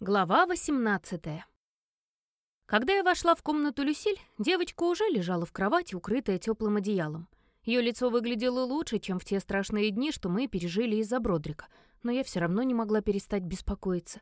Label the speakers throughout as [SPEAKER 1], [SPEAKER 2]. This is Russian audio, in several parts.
[SPEAKER 1] Глава 18 Когда я вошла в комнату Люсиль, девочка уже лежала в кровати, укрытая теплым одеялом. Ее лицо выглядело лучше, чем в те страшные дни, что мы пережили из-за Бродрика, но я все равно не могла перестать беспокоиться.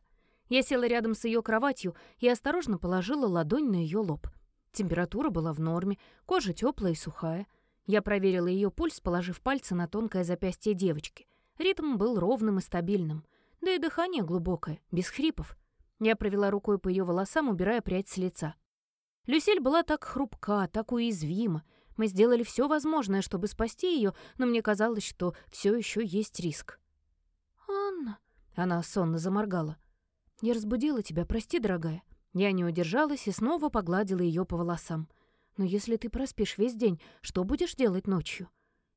[SPEAKER 1] Я села рядом с ее кроватью и осторожно положила ладонь на ее лоб. Температура была в норме, кожа теплая и сухая. Я проверила ее пульс, положив пальцы на тонкое запястье девочки. Ритм был ровным и стабильным. Да и дыхание глубокое, без хрипов. Я провела рукой по ее волосам, убирая прядь с лица. Люсиль была так хрупка, так уязвима. Мы сделали все возможное, чтобы спасти ее, но мне казалось, что все еще есть риск.
[SPEAKER 2] «Анна...»
[SPEAKER 1] — она сонно заморгала. «Я разбудила тебя, прости, дорогая». Я не удержалась и снова погладила ее по волосам. «Но если ты проспишь весь день, что будешь делать ночью?»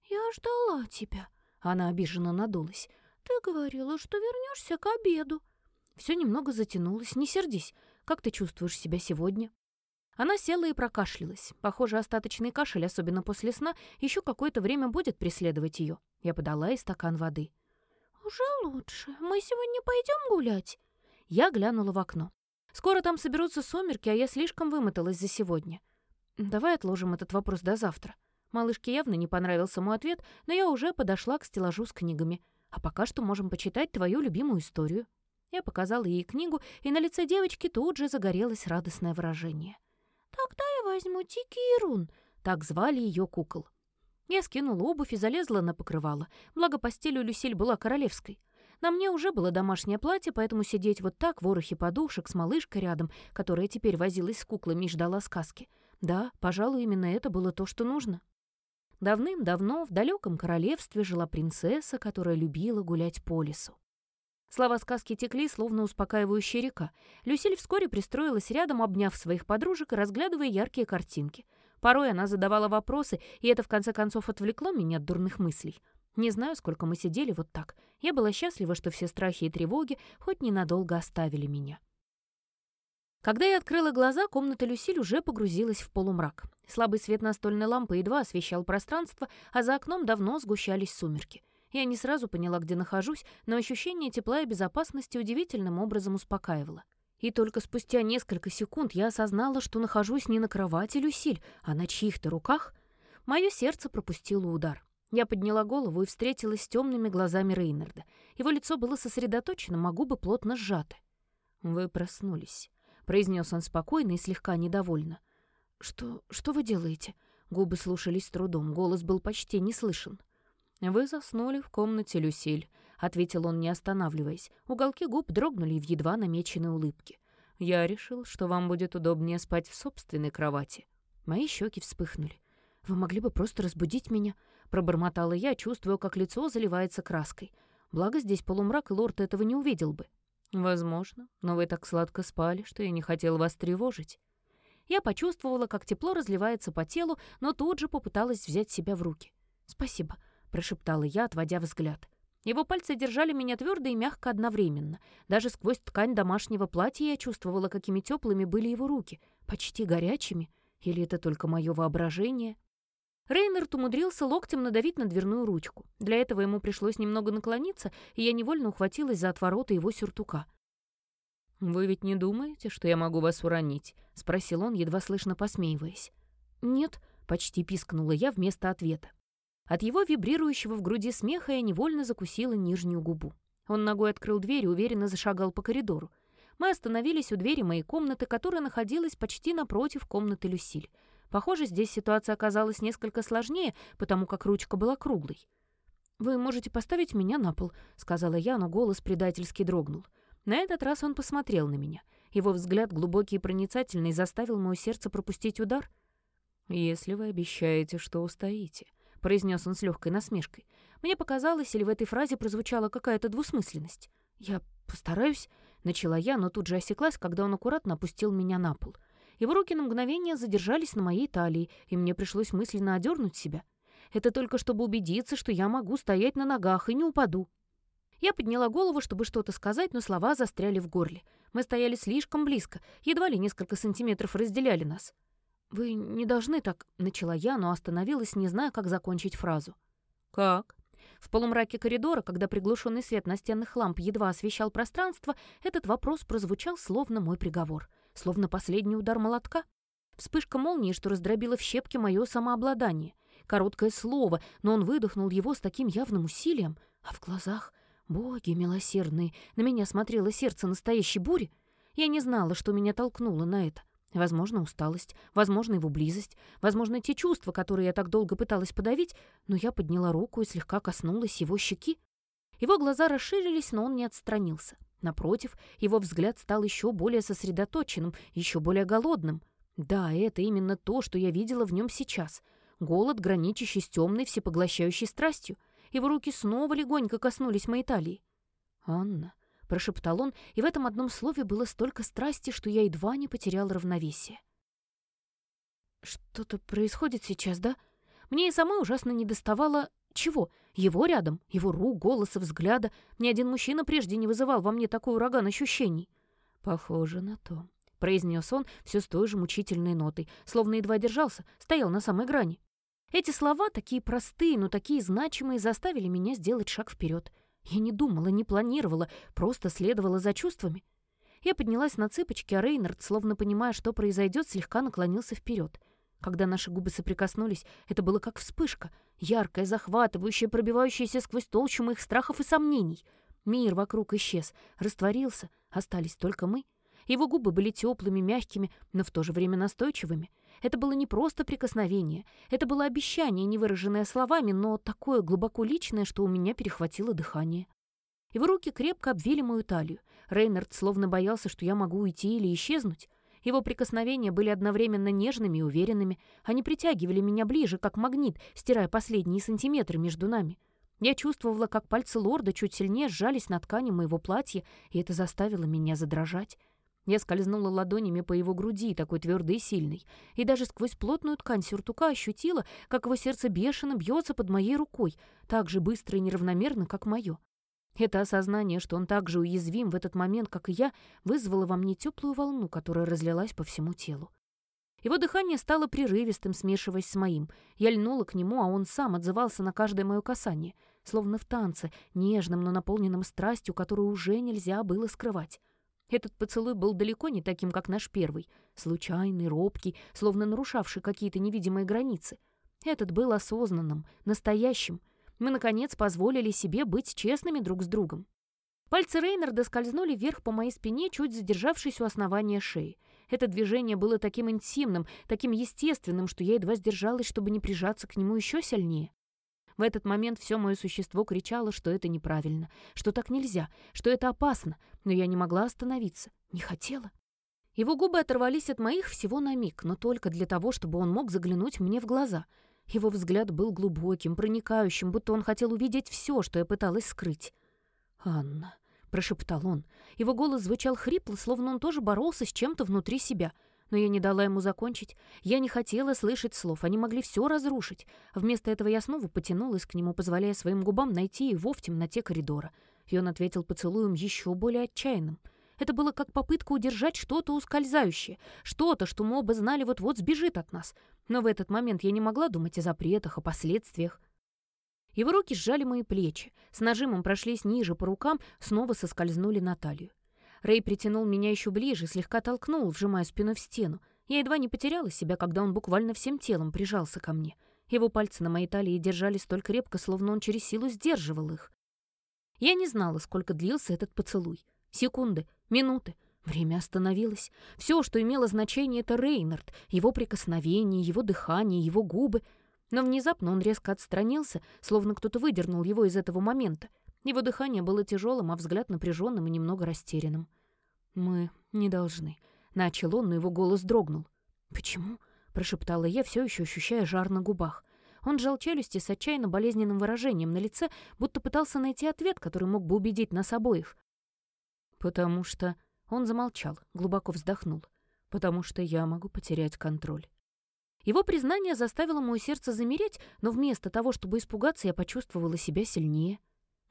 [SPEAKER 2] «Я ждала тебя», — она обиженно надулась. «Ты говорила, что вернешься к обеду».
[SPEAKER 1] Все немного затянулось, не сердись. Как ты чувствуешь себя сегодня?» Она села и прокашлялась. Похоже, остаточный кашель, особенно после сна, еще какое-то время будет преследовать ее. Я подала ей стакан воды.
[SPEAKER 2] «Уже лучше. Мы сегодня пойдем гулять?»
[SPEAKER 1] Я глянула в окно. Скоро там соберутся сумерки, а я слишком вымоталась за сегодня. Давай отложим этот вопрос до завтра. Малышке явно не понравился мой ответ, но я уже подошла к стеллажу с книгами. А пока что можем почитать твою любимую историю. Я показала ей книгу, и на лице девочки тут же загорелось радостное выражение.
[SPEAKER 2] «Тогда я возьму Тики и Рун», —
[SPEAKER 1] так звали ее кукол. Я скинула обувь и залезла на покрывало, благо постель у Люсиль была королевской. На мне уже было домашнее платье, поэтому сидеть вот так, ворохе подушек, с малышкой рядом, которая теперь возилась с куклами и ждала сказки. Да, пожалуй, именно это было то, что нужно. Давным-давно в далеком королевстве жила принцесса, которая любила гулять по лесу. Слова сказки текли, словно успокаивающая река. Люсиль вскоре пристроилась рядом, обняв своих подружек и разглядывая яркие картинки. Порой она задавала вопросы, и это в конце концов отвлекло меня от дурных мыслей. Не знаю, сколько мы сидели вот так. Я была счастлива, что все страхи и тревоги хоть ненадолго оставили меня. Когда я открыла глаза, комната Люсиль уже погрузилась в полумрак. Слабый свет настольной лампы едва освещал пространство, а за окном давно сгущались сумерки. Я не сразу поняла, где нахожусь, но ощущение тепла и безопасности удивительным образом успокаивало. И только спустя несколько секунд я осознала, что нахожусь не на кровати Люсиль, а на чьих-то руках. Мое сердце пропустило удар. Я подняла голову и встретилась с темными глазами Рейнарда. Его лицо было сосредоточено, а губы плотно сжаты. «Вы проснулись», — произнес он спокойно и слегка недовольно. «Что... что вы делаете?» Губы слушались с трудом, голос был почти не слышен. «Вы заснули в комнате, Люсиль», — ответил он, не останавливаясь. Уголки губ дрогнули в едва намеченной улыбке. «Я решил, что вам будет удобнее спать в собственной кровати». Мои щеки вспыхнули. «Вы могли бы просто разбудить меня?» — пробормотала я, чувствуя, как лицо заливается краской. Благо здесь полумрак, и лорд этого не увидел бы. «Возможно, но вы так сладко спали, что я не хотел вас тревожить». Я почувствовала, как тепло разливается по телу, но тут же попыталась взять себя в руки. «Спасибо», прошептала я, отводя взгляд. Его пальцы держали меня твердо и мягко одновременно. Даже сквозь ткань домашнего платья я чувствовала, какими теплыми были его руки, почти горячими. Или это только мое воображение? Рейнард умудрился локтем надавить на дверную ручку. Для этого ему пришлось немного наклониться, и я невольно ухватилась за отворота его сюртука. «Вы ведь не думаете, что я могу вас уронить?» — спросил он, едва слышно посмеиваясь. «Нет», — почти пискнула я вместо ответа. От его вибрирующего в груди смеха я невольно закусила нижнюю губу. Он ногой открыл дверь и уверенно зашагал по коридору. Мы остановились у двери моей комнаты, которая находилась почти напротив комнаты Люсиль. Похоже, здесь ситуация оказалась несколько сложнее, потому как ручка была круглой. «Вы можете поставить меня на пол», — сказала я, но голос предательски дрогнул. На этот раз он посмотрел на меня. Его взгляд, глубокий и проницательный, заставил мое сердце пропустить удар. «Если вы обещаете, что устоите», произнес он с легкой насмешкой. Мне показалось, или в этой фразе прозвучала какая-то двусмысленность. «Я постараюсь», — начала я, но тут же осеклась, когда он аккуратно опустил меня на пол. Его руки на мгновение задержались на моей талии, и мне пришлось мысленно одернуть себя. Это только чтобы убедиться, что я могу стоять на ногах и не упаду. Я подняла голову, чтобы что-то сказать, но слова застряли в горле. Мы стояли слишком близко, едва ли несколько сантиметров разделяли нас. «Вы не должны так...» — начала я, но остановилась, не зная, как закончить фразу. «Как?» В полумраке коридора, когда приглушенный свет настенных ламп едва освещал пространство, этот вопрос прозвучал словно мой приговор, словно последний удар молотка. Вспышка молнии, что раздробила в щепки мое самообладание. Короткое слово, но он выдохнул его с таким явным усилием, а в глазах, боги милосердные, на меня смотрело сердце настоящей бури. Я не знала, что меня толкнуло на это. Возможно, усталость, возможно, его близость, возможно, те чувства, которые я так долго пыталась подавить, но я подняла руку и слегка коснулась его щеки. Его глаза расширились, но он не отстранился. Напротив, его взгляд стал еще более сосредоточенным, еще более голодным. Да, это именно то, что я видела в нем сейчас. Голод, граничащий с темной, всепоглощающей страстью. Его руки снова легонько коснулись моей талии. «Анна», — прошептал он, и в этом одном слове было столько страсти, что я едва не потерял равновесие. «Что-то происходит сейчас, да? Мне и самой ужасно недоставало... Чего? Его рядом, его рук, голоса, взгляда. Ни один мужчина прежде не вызывал во мне такой ураган ощущений». «Похоже на то», — произнес он все с той же мучительной нотой, словно едва держался, стоял на самой грани. Эти слова, такие простые, но такие значимые, заставили меня сделать шаг вперед — я не думала, не планировала, просто следовала за чувствами. Я поднялась на цыпочки, а Рейнард, словно понимая, что произойдет, слегка наклонился вперед. Когда наши губы соприкоснулись, это было как вспышка, яркая, захватывающая, пробивающаяся сквозь толщу моих страхов и сомнений. Мир вокруг исчез, растворился, остались только мы. Его губы были теплыми, мягкими, но в то же время настойчивыми. Это было не просто прикосновение, это было обещание, не выраженное словами, но такое глубоко личное, что у меня перехватило дыхание. Его руки крепко обвили мою талию. Рейнард словно боялся, что я могу уйти или исчезнуть. Его прикосновения были одновременно нежными и уверенными. Они притягивали меня ближе, как магнит, стирая последние сантиметры между нами. Я чувствовала, как пальцы лорда чуть сильнее сжались на ткани моего платья, и это заставило меня задрожать. Я скользнула ладонями по его груди, такой твердой и сильной, и даже сквозь плотную ткань сюртука ощутила, как его сердце бешено бьется под моей рукой, так же быстро и неравномерно, как мое. Это осознание, что он так же уязвим в этот момент, как и я, вызвало во мне теплую волну, которая разлилась по всему телу. Его дыхание стало прерывистым, смешиваясь с моим. Я льнула к нему, а он сам отзывался на каждое мое касание, словно в танце, нежным, но наполненным страстью, которую уже нельзя было скрывать. Этот поцелуй был далеко не таким, как наш первый, случайный, робкий, словно нарушавший какие-то невидимые границы. Этот был осознанным, настоящим. Мы, наконец, позволили себе быть честными друг с другом. Пальцы Рейнарда скользнули вверх по моей спине, чуть задержавшись у основания шеи. Это движение было таким интимным, таким естественным, что я едва сдержалась, чтобы не прижаться к нему еще сильнее. В этот момент все мое существо кричало, что это неправильно, что так нельзя, что это опасно, но я не могла остановиться, не хотела. Его губы оторвались от моих всего на миг, но только для того, чтобы он мог заглянуть мне в глаза. Его взгляд был глубоким, проникающим, будто он хотел увидеть все, что я пыталась скрыть. «Анна», — прошептал он. Его голос звучал хрипло, словно он тоже боролся с чем-то внутри себя — но я не дала ему закончить. Я не хотела слышать слов, они могли все разрушить. Вместо этого я снова потянулась к нему, позволяя своим губам найти его в темноте коридора. И он ответил поцелуем еще более отчаянным. Это было как попытка удержать что-то ускользающее, что-то, что мы оба знали вот-вот сбежит от нас. Но в этот момент я не могла думать о запретах, о последствиях. Его руки сжали мои плечи, с нажимом прошлись ниже по рукам, снова соскользнули на талию. Рэй притянул меня еще ближе, слегка толкнул, вжимая спину в стену. Я едва не потеряла себя, когда он буквально всем телом прижался ко мне. Его пальцы на моей талии держались столь крепко, словно он через силу сдерживал их. Я не знала, сколько длился этот поцелуй. Секунды, минуты. Время остановилось. Все, что имело значение, это Рейнард, его прикосновение, его дыхание, его губы. Но внезапно он резко отстранился, словно кто-то выдернул его из этого момента. Его дыхание было тяжелым, а взгляд напряженным и немного растерянным. «Мы не должны», — начал он, но его голос дрогнул. «Почему?» — прошептала я, все еще ощущая жар на губах. Он сжал челюсти с отчаянно болезненным выражением на лице, будто пытался найти ответ, который мог бы убедить нас обоих. «Потому что...» — он замолчал, глубоко вздохнул. «Потому что я могу потерять контроль». Его признание заставило мое сердце замереть, но вместо того, чтобы испугаться, я почувствовала себя сильнее.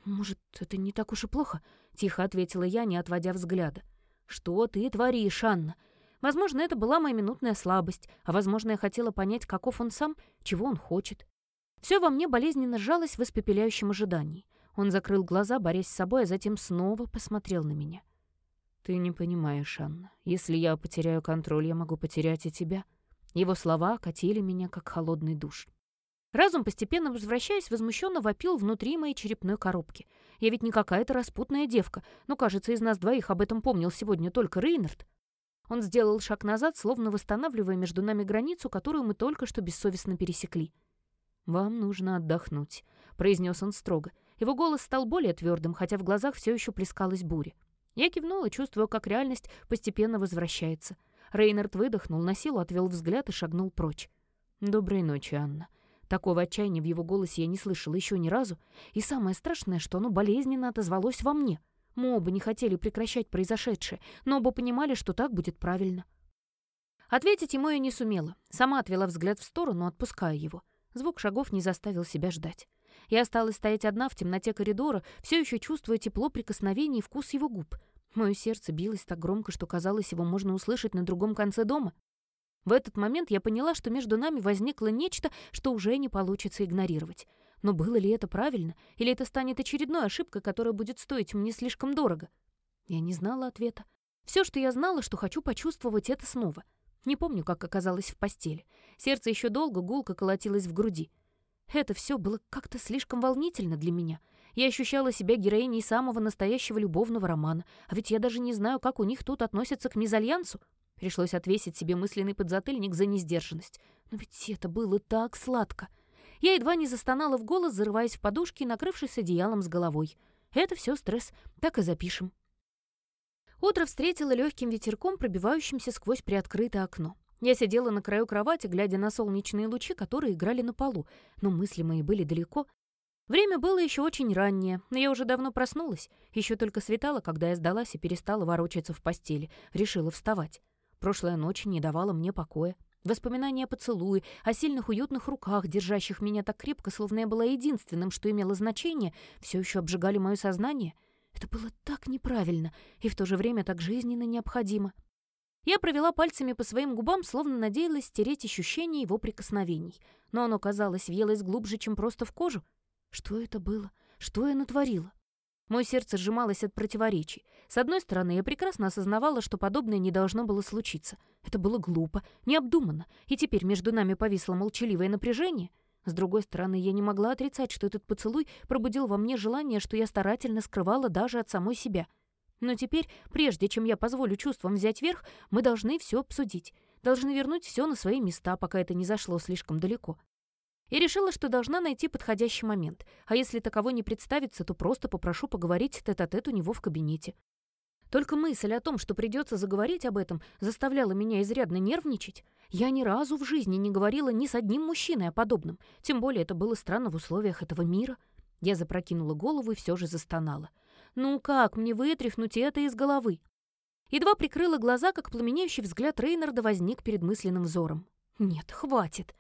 [SPEAKER 1] «Может, это не так уж и плохо?» — тихо ответила я, не отводя взгляда. «Что ты творишь, Анна? Возможно, это была моя минутная слабость, а возможно, я хотела понять, каков он сам, чего он хочет. Все во мне болезненно сжалось в испепеляющем ожидании. Он закрыл глаза, борясь с собой, а затем снова посмотрел на меня. «Ты не понимаешь, Анна. Если я потеряю контроль, я могу потерять и тебя». Его слова окатили меня, как холодный душ. Разум, постепенно возвращаясь, возмущенно вопил внутри моей черепной коробки. Я ведь не какая-то распутная девка, но, кажется, из нас двоих об этом помнил сегодня только Рейнард. Он сделал шаг назад, словно восстанавливая между нами границу, которую мы только что бессовестно пересекли. «Вам нужно отдохнуть», — произнес он строго. Его голос стал более твердым, хотя в глазах все еще плескалась буря. Я кивнула, чувствуя, как реальность постепенно возвращается. Рейнард выдохнул, на силу отвел взгляд и шагнул прочь. «Доброй ночи, Анна». Такого отчаяния в его голосе я не слышала еще ни разу, и самое страшное, что оно болезненно отозвалось во мне. Мы оба не хотели прекращать произошедшее, но оба понимали, что так будет правильно. Ответить ему я не сумела. Сама отвела взгляд в сторону, отпуская его. Звук шагов не заставил себя ждать. Я осталась стоять одна в темноте коридора, все еще чувствуя тепло прикосновений и вкус его губ. Мое сердце билось так громко, что казалось, его можно услышать на другом конце дома. В этот момент я поняла, что между нами возникло нечто, что уже не получится игнорировать. Но было ли это правильно? Или это станет очередной ошибкой, которая будет стоить мне слишком дорого? Я не знала ответа. Все, что я знала, что хочу почувствовать это снова. Не помню, как оказалась в постели. Сердце еще долго гулко колотилось в груди. Это все было как-то слишком волнительно для меня. Я ощущала себя героиней самого настоящего любовного романа, а ведь я даже не знаю, как у них тут относятся к мезальянсу. Пришлось отвесить себе мысленный подзатыльник за несдержанность. Но ведь это было так сладко. Я едва не застонала в голос, зарываясь в подушки и накрывшись одеялом с головой. Это все стресс. Так и запишем. Утро встретило легким ветерком, пробивающимся сквозь приоткрытое окно. Я сидела на краю кровати, глядя на солнечные лучи, которые играли на полу, но мысли мои были далеко. Время было еще очень раннее, но я уже давно проснулась. Еще только светало, когда я сдалась и перестала ворочаться в постели, решила вставать. Прошлая ночь не давала мне покоя. Воспоминания о поцелуе, о сильных уютных руках, держащих меня так крепко, словно я была единственным, что имело значение, все еще обжигали мое сознание. Это было так неправильно и в то же время так жизненно необходимо. Я провела пальцами по своим губам, словно надеялась стереть ощущение его прикосновений. Но оно, казалось, въелось глубже, чем просто в кожу. Что это было? Что я натворила? Мое сердце сжималось от противоречий. С одной стороны, я прекрасно осознавала, что подобное не должно было случиться. Это было глупо, необдуманно, и теперь между нами повисло молчаливое напряжение. С другой стороны, я не могла отрицать, что этот поцелуй пробудил во мне желание, что я старательно скрывала даже от самой себя. Но теперь, прежде чем я позволю чувствам взять верх, мы должны все обсудить. Должны вернуть все на свои места, пока это не зашло слишком далеко и решила, что должна найти подходящий момент, а если таково не представится, то просто попрошу поговорить тет-а-тет -тет у него в кабинете. Только мысль о том, что придется заговорить об этом, заставляла меня изрядно нервничать. Я ни разу в жизни не говорила ни с одним мужчиной о подобном, тем более это было странно в условиях этого мира. Я запрокинула голову и все же застонала. «Ну как мне вытряхнуть это из головы?» Едва прикрыла глаза, как пламенеющий взгляд Рейнарда возник перед мысленным взором. «Нет, хватит.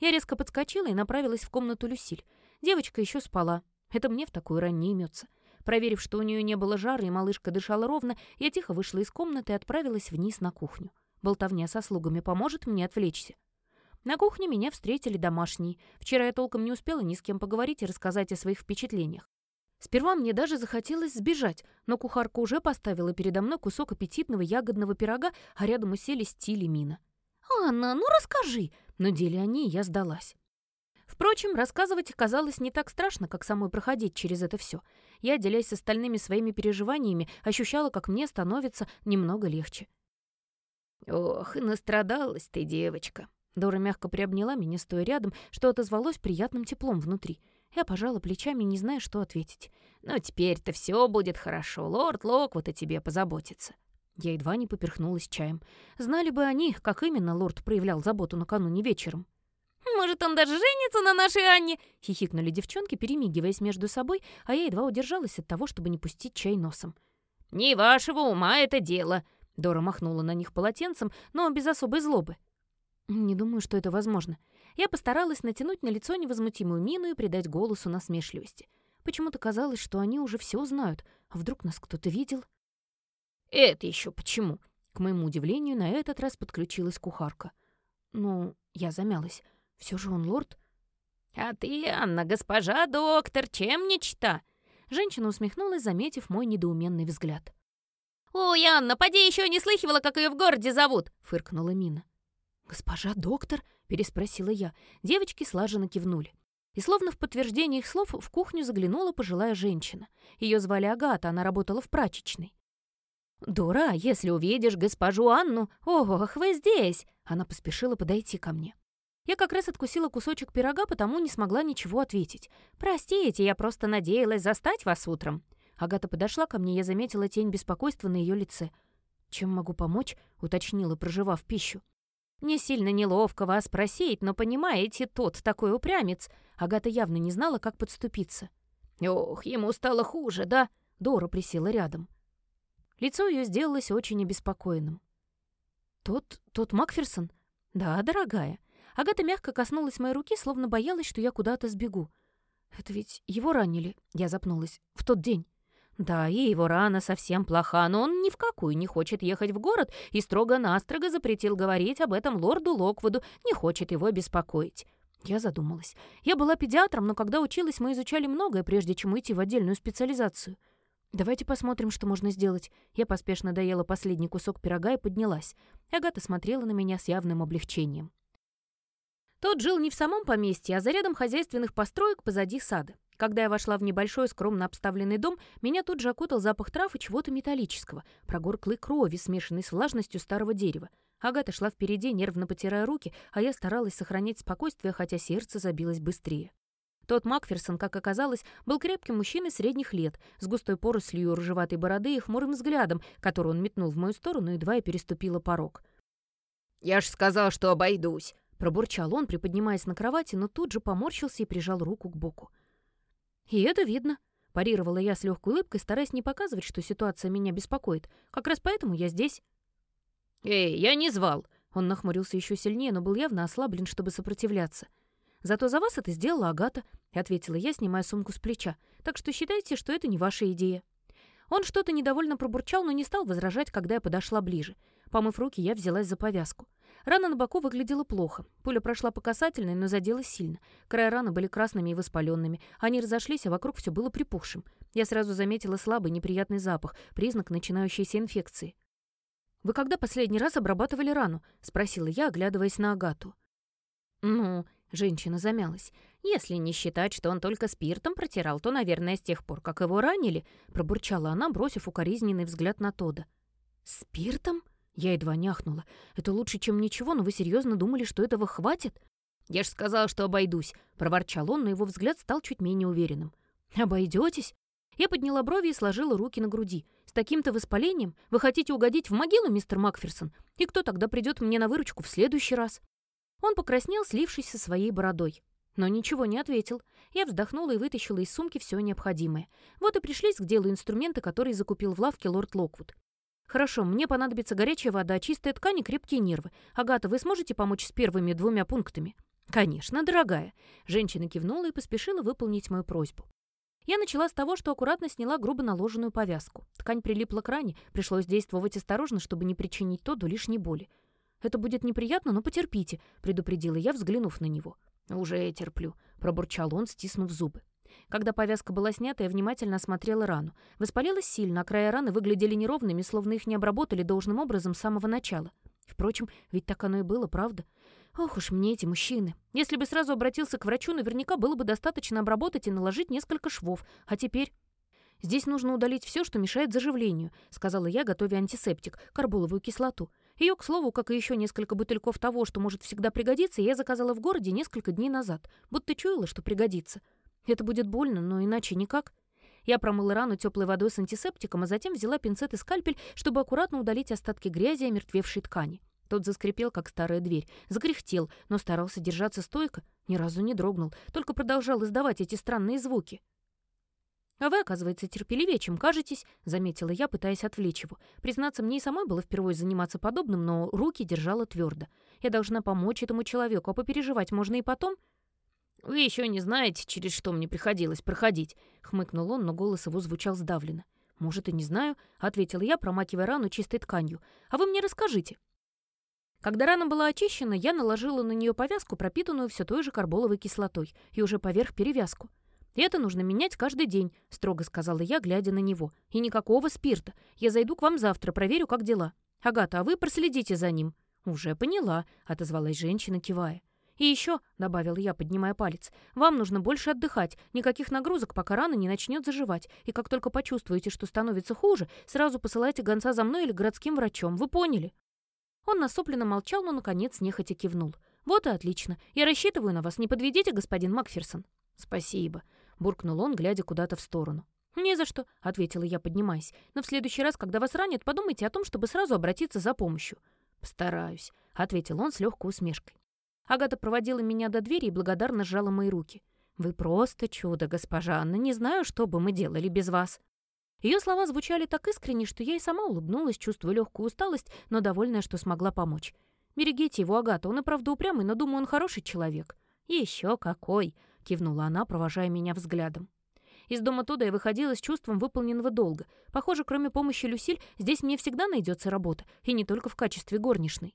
[SPEAKER 1] Я резко подскочила и направилась в комнату Люсиль. Девочка еще спала. Это мне в такую рань не имется. Проверив, что у нее не было жара и малышка дышала ровно, я тихо вышла из комнаты и отправилась вниз на кухню. Болтовня со слугами поможет мне отвлечься. На кухне меня встретили домашние. Вчера я толком не успела ни с кем поговорить и рассказать о своих впечатлениях. Сперва мне даже захотелось сбежать, но кухарка уже поставила передо мной кусок аппетитного ягодного пирога, а рядом уселись Тиль и Мина. «Анна, ну расскажи!» Но деле они, я сдалась. Впрочем, рассказывать оказалось не так страшно, как самой проходить через это все. Я, делясь с остальными своими переживаниями, ощущала, как мне становится немного легче. «Ох, и настрадалась ты, девочка!» Дора мягко приобняла меня, стоя рядом, что отозвалось приятным теплом внутри. Я пожала плечами, не зная, что ответить. «Ну, теперь-то все будет хорошо. Лорд Локвуд о тебе позаботится». Я едва не поперхнулась чаем. Знали бы они, как именно лорд проявлял заботу накануне вечером.
[SPEAKER 2] «Может, он даже женится на нашей Анне?»
[SPEAKER 1] — хихикнули девчонки, перемигиваясь между собой, а я едва удержалась от того, чтобы не пустить чай носом.
[SPEAKER 2] «Не вашего ума это дело!»
[SPEAKER 1] — Дора махнула на них полотенцем, но без особой злобы. «Не думаю, что это возможно. Я постаралась натянуть на лицо невозмутимую мину и придать голосу насмешливости. Почему-то казалось, что они уже все знают, а вдруг нас кто-то видел?»
[SPEAKER 2] «Это еще почему?»
[SPEAKER 1] К моему удивлению, на этот раз подключилась кухарка. «Ну, я замялась. Все же он лорд?» «А ты, Анна, госпожа доктор, чем не чита?» Женщина усмехнулась, заметив мой недоуменный взгляд. «Ой, Анна, поди еще не слыхивала, как ее в городе зовут!» — фыркнула Мина. «Госпожа доктор?» — переспросила я. Девочки слаженно кивнули. И словно в подтверждение их слов в кухню заглянула пожилая женщина. Ее звали Агата, она работала в прачечной. «Дура, если увидишь госпожу Анну, ох, вы здесь!» Она поспешила подойти ко мне. Я как раз откусила кусочек пирога, потому не смогла ничего ответить. «Простите, я просто надеялась застать вас утром». Агата подошла ко мне, я заметила тень беспокойства на ее лице. «Чем могу помочь?» — уточнила, проживав пищу. «Не сильно неловко вас просить, но, понимаете, тот такой упрямец». Агата явно не знала, как подступиться. «Ох, ему стало хуже, да?» Дора присела рядом. Лицо ее сделалось очень обеспокоенным. «Тот... тот Макферсон?» «Да, дорогая». Агата мягко коснулась моей руки, словно боялась, что я куда-то сбегу. «Это ведь его ранили?» Я запнулась. «В тот день». Да, и его рана совсем плоха, но он ни в какую не хочет ехать в город и строго-настрого запретил говорить об этом лорду Локвуду, не хочет его беспокоить. Я задумалась. Я была педиатром, но когда училась, мы изучали многое, прежде чем уйти в отдельную специализацию. «Давайте посмотрим, что можно сделать». Я поспешно доела последний кусок пирога и поднялась. Агата смотрела на меня с явным облегчением. Тот жил не в самом поместье, а за рядом хозяйственных построек позади сада. Когда я вошла в небольшой, скромно обставленный дом, меня тут же окутал запах трав и чего-то металлического, прогорклой крови, смешанной с влажностью старого дерева. Агата шла впереди, нервно потирая руки, а я старалась сохранять спокойствие, хотя сердце забилось быстрее. Тот Макферсон, как оказалось, был крепким мужчиной средних лет, с густой порослью рыжеватой бороды и хмурым взглядом, который он метнул в мою сторону, едва я переступила порог.
[SPEAKER 3] «Я ж сказал, что обойдусь!» — пробурчал он, приподнимаясь на кровати, но тут же поморщился и прижал руку к боку.
[SPEAKER 1] «И это видно», — парировала я с легкой улыбкой, стараясь не показывать, что ситуация меня беспокоит. «Как раз поэтому я здесь».
[SPEAKER 3] «Эй, я не звал!»
[SPEAKER 1] Он нахмурился еще сильнее, но был явно ослаблен, чтобы сопротивляться. «Зато за вас это сделала Агата», — ответила я, снимая сумку с плеча. «Так что считайте, что это не ваша идея». Он что-то недовольно пробурчал, но не стал возражать, когда я подошла ближе. Помыв руки, я взялась за повязку. Рана на боку выглядела плохо. Пуля прошла по касательной, но задела сильно. Края раны были красными и воспаленными. Они разошлись, а вокруг все было припухшим. Я сразу заметила слабый неприятный запах, признак начинающейся инфекции. «Вы когда последний раз обрабатывали рану?» — спросила я, оглядываясь на Агату. «Ну, Женщина замялась. «Если не считать, что он только спиртом протирал, то, наверное, с тех пор, как его ранили», пробурчала она, бросив укоризненный взгляд на Тода. «Спиртом?» Я едва няхнула. «Это лучше, чем ничего, но вы серьезно думали, что этого хватит?»
[SPEAKER 3] «Я ж сказал, что обойдусь», — проворчал он, но его взгляд стал чуть менее уверенным.
[SPEAKER 1] «Обойдетесь?» Я подняла брови и сложила руки на груди. «С таким-то воспалением вы хотите угодить в могилу, мистер Макферсон? И кто тогда придет мне на выручку в следующий раз?» Он покраснел, слившись со своей бородой. Но ничего не ответил. Я вздохнула и вытащила из сумки все необходимое. Вот и пришлись к делу инструменты, которые закупил в лавке лорд Локвуд. «Хорошо, мне понадобится горячая вода, чистая ткань и крепкие нервы. Агата, вы сможете помочь с первыми двумя пунктами?» «Конечно, дорогая». Женщина кивнула и поспешила выполнить мою просьбу. Я начала с того, что аккуратно сняла грубо наложенную повязку. Ткань прилипла к ране, пришлось действовать осторожно, чтобы не причинить Тоду лишней боли. «Это будет неприятно, но потерпите», — предупредила я, взглянув на него. «Уже терплю», — пробурчал он, стиснув зубы. Когда повязка была снята, я внимательно осмотрела рану. Воспалилась сильно, а края раны выглядели неровными, словно их не обработали должным образом с самого начала. Впрочем, ведь так оно и было, правда? Ох уж мне эти мужчины. Если бы сразу обратился к врачу, наверняка было бы достаточно обработать и наложить несколько швов. А теперь... «Здесь нужно удалить все, что мешает заживлению», — сказала я, готовя антисептик, карболовую кислоту. Ее, к слову, как и еще несколько бутыльков того, что может всегда пригодиться, я заказала в городе несколько дней назад, будто чуяла, что пригодится. Это будет больно, но иначе никак. Я промыла рану теплой водой с антисептиком, а затем взяла пинцет и скальпель, чтобы аккуратно удалить остатки грязи и мертвевшей ткани. Тот заскрипел, как старая дверь, закряхтел, но старался держаться стойко, ни разу не дрогнул, только продолжал издавать эти странные звуки. «А вы, оказывается, терпеливее, чем кажетесь», — заметила я, пытаясь отвлечь его. Признаться, мне и самой было впервые заниматься подобным, но руки держала твердо. Я должна помочь этому человеку, а попереживать можно и потом.
[SPEAKER 3] «Вы еще не знаете, через что мне приходилось проходить», — хмыкнул он, но голос его звучал сдавленно.
[SPEAKER 1] «Может, и не знаю», — ответила я, промакивая рану чистой тканью. «А вы мне расскажите». Когда рана была очищена, я наложила на нее повязку, пропитанную все той же карболовой кислотой, и уже поверх перевязку. «Это нужно менять каждый день», — строго сказала я, глядя на него. «И никакого спирта. Я зайду к вам завтра, проверю, как дела. Агата, а вы проследите за ним». «Уже поняла», — отозвалась женщина, кивая. «И еще», — добавил я, поднимая палец, «вам нужно больше отдыхать, никаких нагрузок, пока рана не начнет заживать, и как только почувствуете, что становится хуже, сразу посылайте гонца за мной или городским врачом, вы поняли?» Он насупленно молчал, но, наконец, нехотя кивнул. «Вот и отлично. Я рассчитываю на вас. Не подведите, господин Макферсон». «Спасибо», — буркнул он, глядя куда-то в сторону. «Не за что», — ответила я, поднимаясь. «Но в следующий раз, когда вас ранят, подумайте о том, чтобы сразу обратиться за помощью». «Постараюсь», — ответил он с легкой усмешкой. Агата проводила меня до двери и благодарно сжала мои руки. «Вы просто чудо, госпожа Анна. Не знаю, что бы мы делали без вас». Ее слова звучали так искренне, что я и сама улыбнулась, чувствуя легкую усталость, но довольная, что смогла помочь. «Берегите его, Агата, он и правда упрямый, но, думаю, он хороший человек». «Еще какой!» — кивнула она, провожая меня взглядом. Из дома туда я выходила с чувством выполненного долга. Похоже, кроме помощи Люсиль, здесь мне всегда найдется работа, и не только в качестве горничной.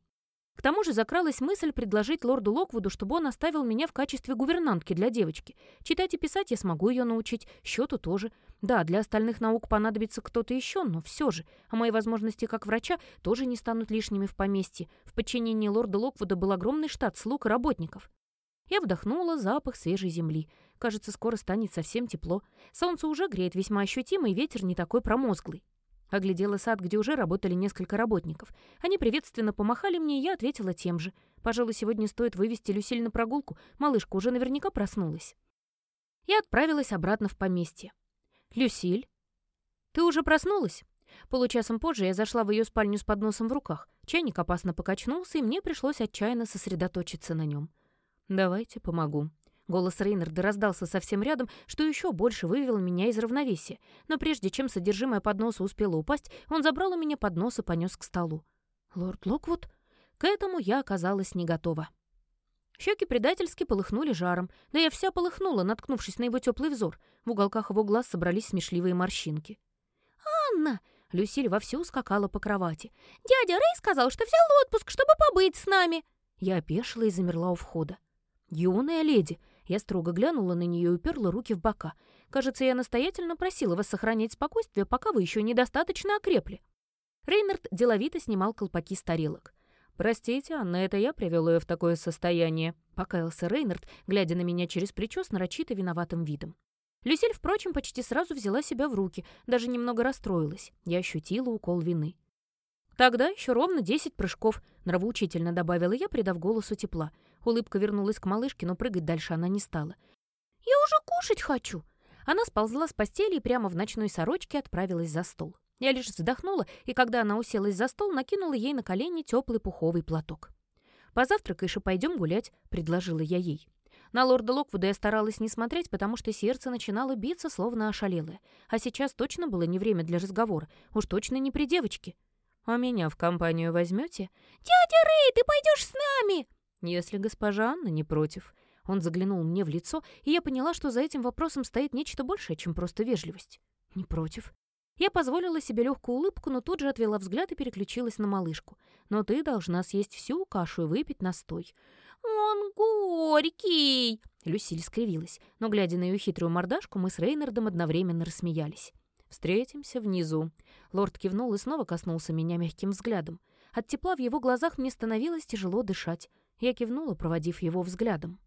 [SPEAKER 1] К тому же закралась мысль предложить лорду Локвуду, чтобы он оставил меня в качестве гувернантки для девочки. Читать и писать я смогу ее научить, счету тоже. Да, для остальных наук понадобится кто-то еще, но все же. А мои возможности как врача тоже не станут лишними в поместье. В подчинении лорда Локвуда был огромный штат слуг и работников. Я вдохнула запах свежей земли. Кажется, скоро станет совсем тепло. Солнце уже греет весьма ощутимо, и ветер не такой промозглый. Оглядела сад, где уже работали несколько работников. Они приветственно помахали мне, и я ответила тем же. Пожалуй, сегодня стоит вывести Люсиль на прогулку. Малышка уже наверняка проснулась. Я отправилась обратно в поместье. «Люсиль, ты уже проснулась?» Получасом позже я зашла в ее спальню с подносом в руках. Чайник опасно покачнулся, и мне пришлось отчаянно сосредоточиться на нем. «Давайте помогу», Голос Рейнарда раздался совсем рядом, что еще больше вывело меня из равновесия. Но прежде чем содержимое подноса успело упасть, он забрал у меня поднос и понес к столу. «Лорд Локвуд?» К этому я оказалась не готова. Щеки предательски полыхнули жаром, да я вся полыхнула, наткнувшись на его теплый взор. В уголках его глаз собрались смешливые морщинки. «Анна!» — Люсиль вовсю скакала по кровати. «Дядя Рэй сказал, что взял отпуск, чтобы побыть с нами!» Я опешила и замерла у входа. «Юная леди!» Я строго глянула на нее и уперла руки в бока. Кажется, я настоятельно просила вас сохранять спокойствие, пока вы еще недостаточно окрепли. Рейнард деловито снимал колпаки с тарелок. «Простите, Анна, это я привел ее в такое состояние», — покаялся Рейнард, глядя на меня через плечо с нарочито виноватым видом. Люсиль, впрочем, почти сразу взяла себя в руки, даже немного расстроилась. Я ощутила укол вины. «Тогда еще ровно десять прыжков», — нравоучительно добавила я, придав голосу тепла. Улыбка вернулась к малышке, но прыгать дальше она не стала. «Я уже кушать хочу!» Она сползла с постели и прямо в ночной сорочке отправилась за стол. Я лишь вздохнула, и когда она уселась за стол, накинула ей на колени теплый пуховый платок. «Позавтракаешь и пойдем гулять», — предложила я ей. На лорда Локвуда я старалась не смотреть, потому что сердце начинало биться, словно ошалелое. А сейчас точно было не время для разговора, уж точно не при девочке. «А меня в компанию возьмете? «Дядя Рэй, ты пойдешь с нами!» «Если госпожа Анна не против». Он заглянул мне в лицо, и я поняла, что за этим вопросом стоит нечто большее, чем просто вежливость. «Не против». Я позволила себе легкую улыбку, но тут же отвела взгляд и переключилась на малышку. «Но ты должна съесть всю кашу и выпить настой».
[SPEAKER 2] «Он горький!»
[SPEAKER 1] Люсиль скривилась, но, глядя на ее хитрую мордашку, мы с Рейнардом одновременно рассмеялись. «Встретимся внизу». Лорд кивнул и снова коснулся меня мягким взглядом. От тепла в его глазах мне становилось тяжело дышать. Я кивнула, проводив его взглядом.